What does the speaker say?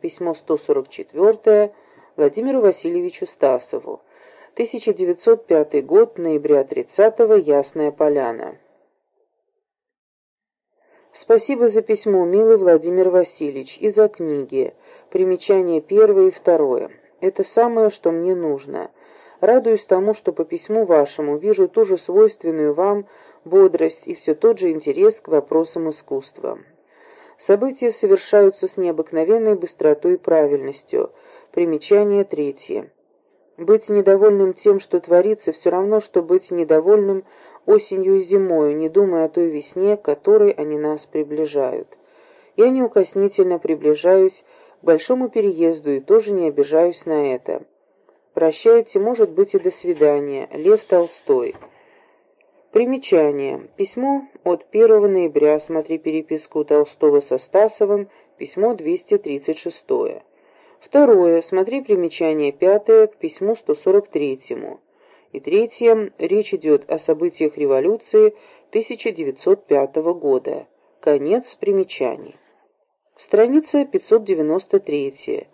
Письмо 144 Владимиру Васильевичу Стасову. 1905 год, ноября 30-го, Ясная Поляна. Спасибо за письмо, милый Владимир Васильевич, и за книги. Примечания первое и второе. Это самое, что мне нужно. Радуюсь тому, что по письму вашему вижу ту же свойственную вам бодрость и все тот же интерес к вопросам искусства. События совершаются с необыкновенной быстротой и правильностью. Примечание третье. Быть недовольным тем, что творится, все равно, что быть недовольным осенью и зимою, не думая о той весне, к которой они нас приближают. Я неукоснительно приближаюсь к большому переезду и тоже не обижаюсь на это. Прощайте, может быть, и до свидания. Лев Толстой. Примечание. Письмо от 1 ноября. Смотри переписку Толстого со Стасовым. Письмо 236. Второе. Смотри примечание пятое к письму 143. И третье. Речь идет о событиях революции 1905 года. Конец примечаний. Страница 593.